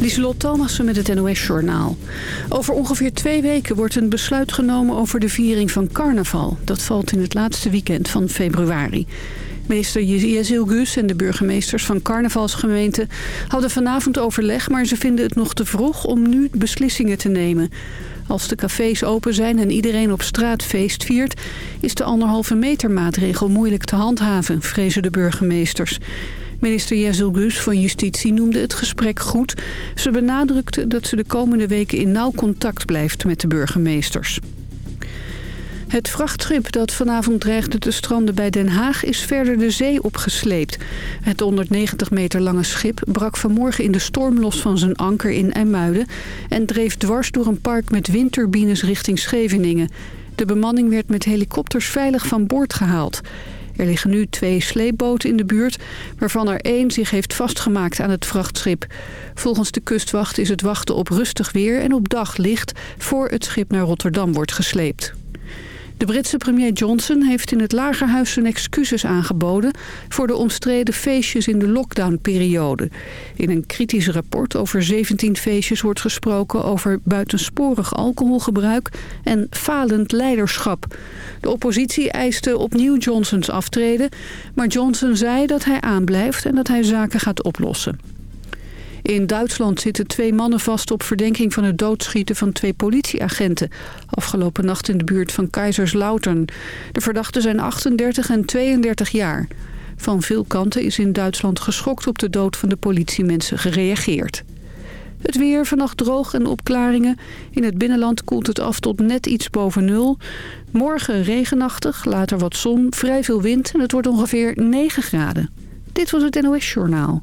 Lieselot Thomassen met het NOS-journaal. Over ongeveer twee weken wordt een besluit genomen over de viering van carnaval. Dat valt in het laatste weekend van februari. Minister Jezil Gus en de burgemeesters van carnavalsgemeenten hadden vanavond overleg... maar ze vinden het nog te vroeg om nu beslissingen te nemen. Als de cafés open zijn en iedereen op straat feest viert... is de anderhalve meter maatregel moeilijk te handhaven, vrezen de burgemeesters. Minister Jezil Gus van Justitie noemde het gesprek goed. Ze benadrukte dat ze de komende weken in nauw contact blijft met de burgemeesters. Het vrachtschip dat vanavond dreigde te stranden bij Den Haag is verder de zee opgesleept. Het 190 meter lange schip brak vanmorgen in de storm los van zijn anker in IJmuiden... en dreef dwars door een park met windturbines richting Scheveningen. De bemanning werd met helikopters veilig van boord gehaald. Er liggen nu twee sleepboten in de buurt, waarvan er één zich heeft vastgemaakt aan het vrachtschip. Volgens de kustwacht is het wachten op rustig weer en op daglicht voor het schip naar Rotterdam wordt gesleept. De Britse premier Johnson heeft in het Lagerhuis zijn excuses aangeboden... voor de omstreden feestjes in de lockdownperiode. In een kritisch rapport over 17 feestjes wordt gesproken... over buitensporig alcoholgebruik en falend leiderschap. De oppositie eiste opnieuw Johnsons aftreden... maar Johnson zei dat hij aanblijft en dat hij zaken gaat oplossen. In Duitsland zitten twee mannen vast op verdenking van het doodschieten van twee politieagenten. Afgelopen nacht in de buurt van Kaiserslautern. De verdachten zijn 38 en 32 jaar. Van veel kanten is in Duitsland geschokt op de dood van de politiemensen gereageerd. Het weer vannacht droog en opklaringen. In het binnenland koelt het af tot net iets boven nul. Morgen regenachtig, later wat zon, vrij veel wind en het wordt ongeveer 9 graden. Dit was het NOS Journaal.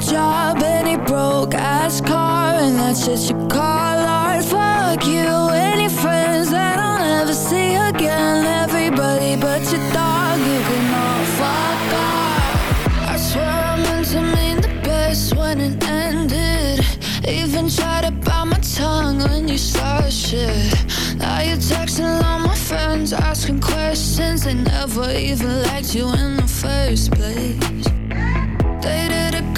Job, any broke ass car, and that's just you call art. Fuck you, and any friends that I'll never see again. Everybody but your dog, you can all fuck off. I swear I meant to mean the best when it ended. Even tried to bite my tongue when you started shit. Now you're texting all my friends, asking questions. They never even liked you in the first place. Dated a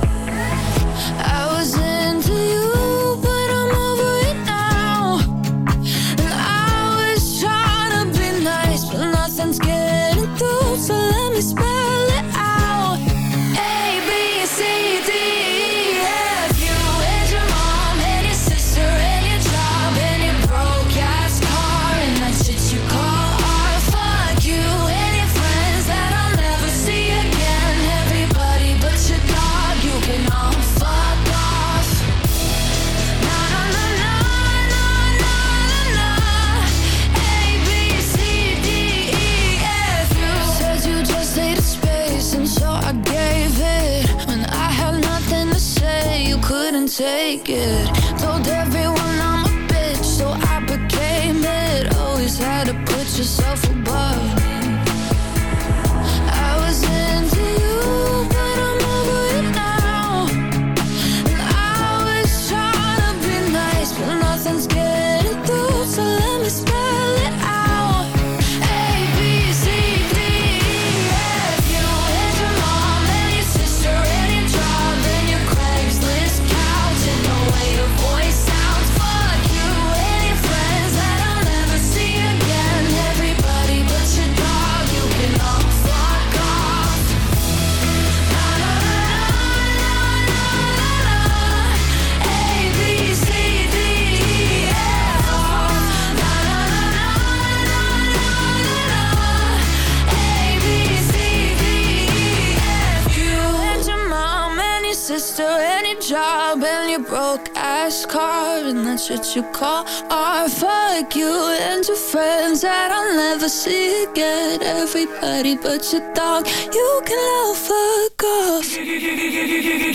What you call art. Fuck you and your friends that I'll never see again. Everybody but your dog, you can all fuck off.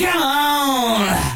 Come on!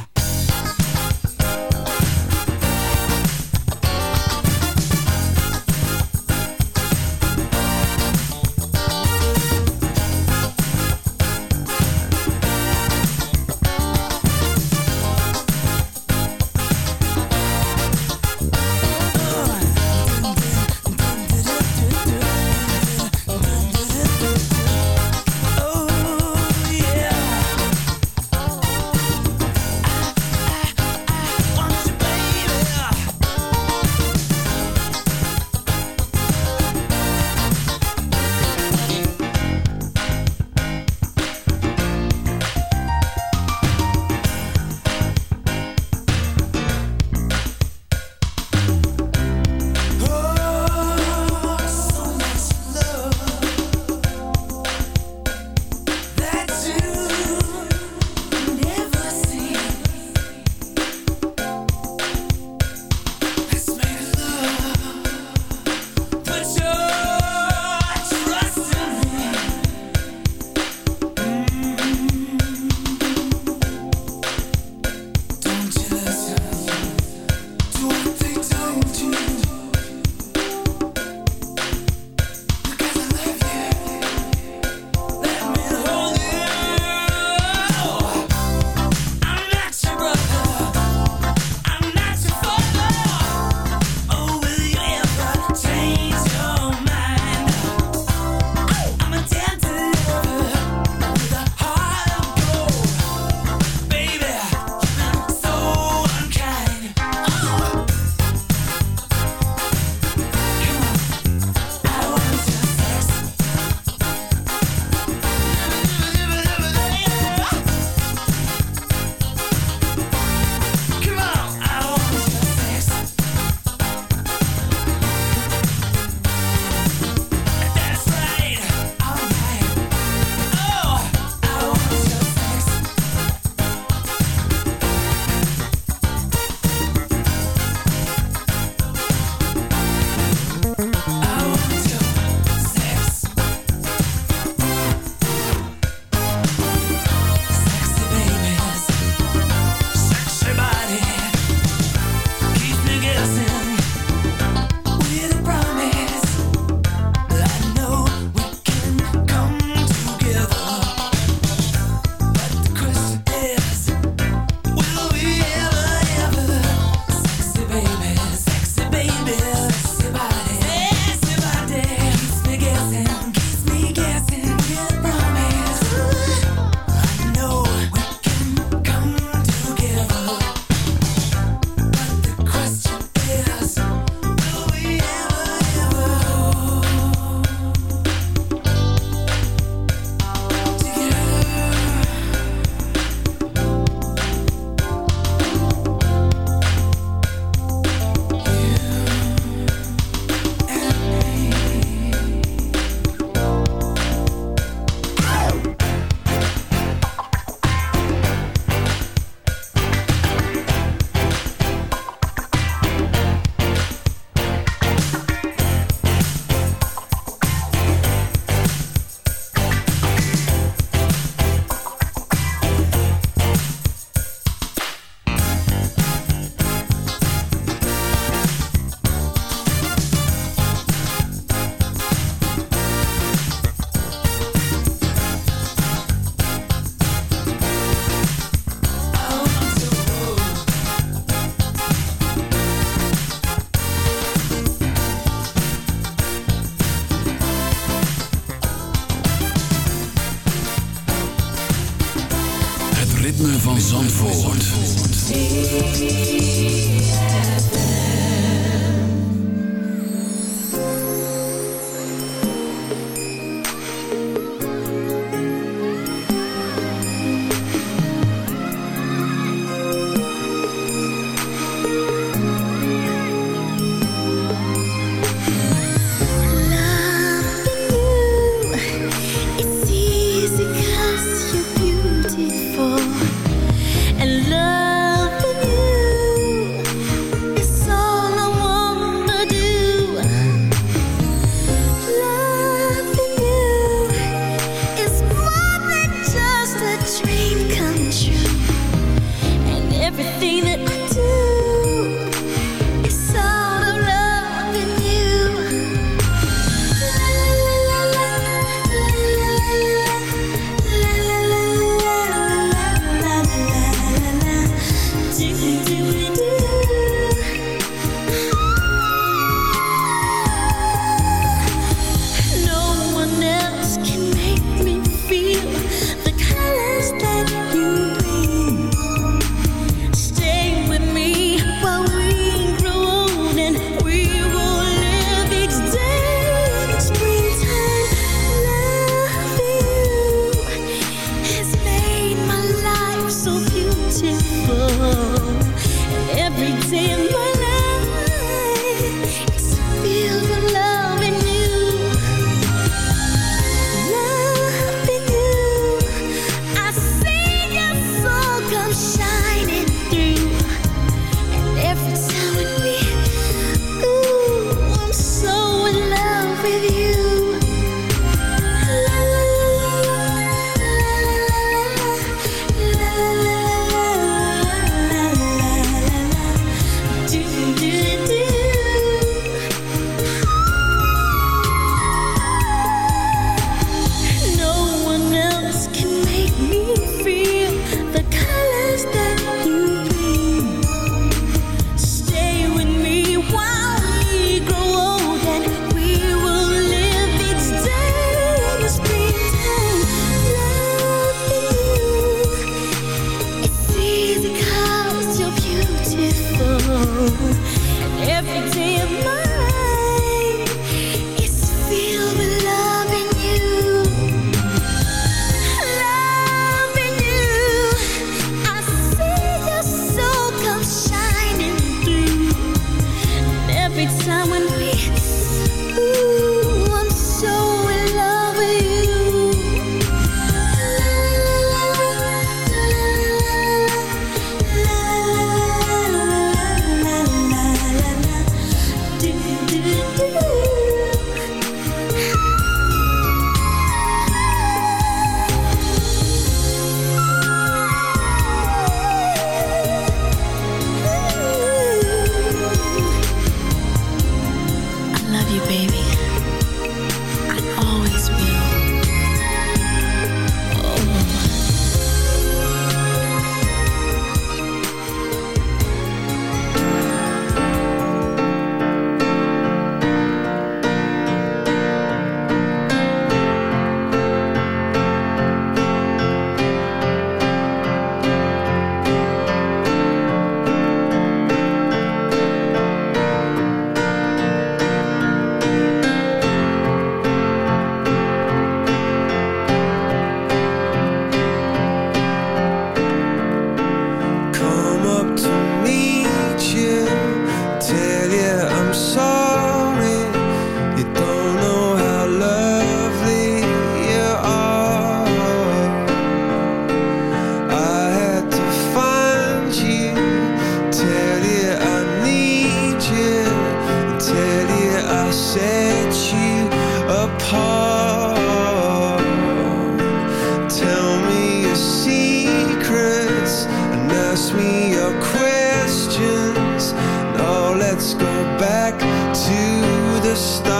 stop.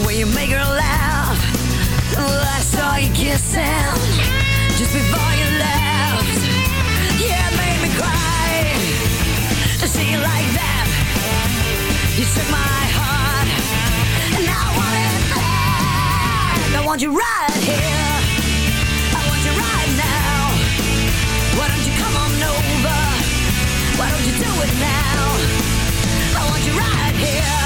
the way you make her laugh. Well, I saw you kissing just before you left. Yeah, it made me cry to see you like that. You took my heart, and I want it back. I want you right here. I want you right now. Why don't you come on over? Why don't you do it now? I want you right here.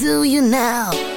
Do you now.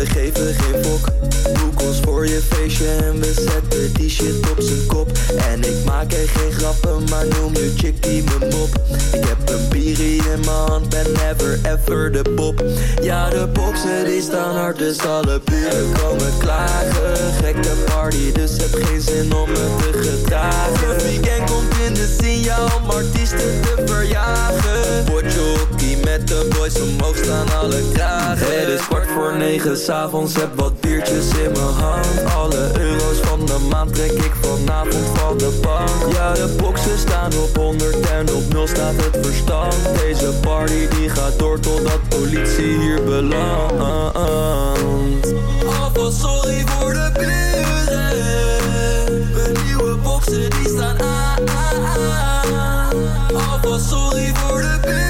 We geven geen fok. Boek voor je feestje en we zetten die shit op zijn kop. En ik maak er geen grappen, maar noem je chick die me mop Mijn hand, ben never ever de pop. Ja, de boksen die staan hard, dus alle buren komen klagen. Gekke party, dus heb geen zin om me te gedragen. Het weekend komt in de signaal om artiesten te verjagen. Potjockey met de boys omhoog staan alle kragen. Het is kwart voor negen s'avonds, heb wat biertjes in mijn hand. Alle euro's van de maand trek ik vanavond van de bank. Ja, de boksen staan op 100 en op 0 staat het verstand Deze party die gaat door totdat politie hier belandt. Alvast sorry voor de buren. Mijn nieuwe boksen die staan aan. Alvast sorry voor de buren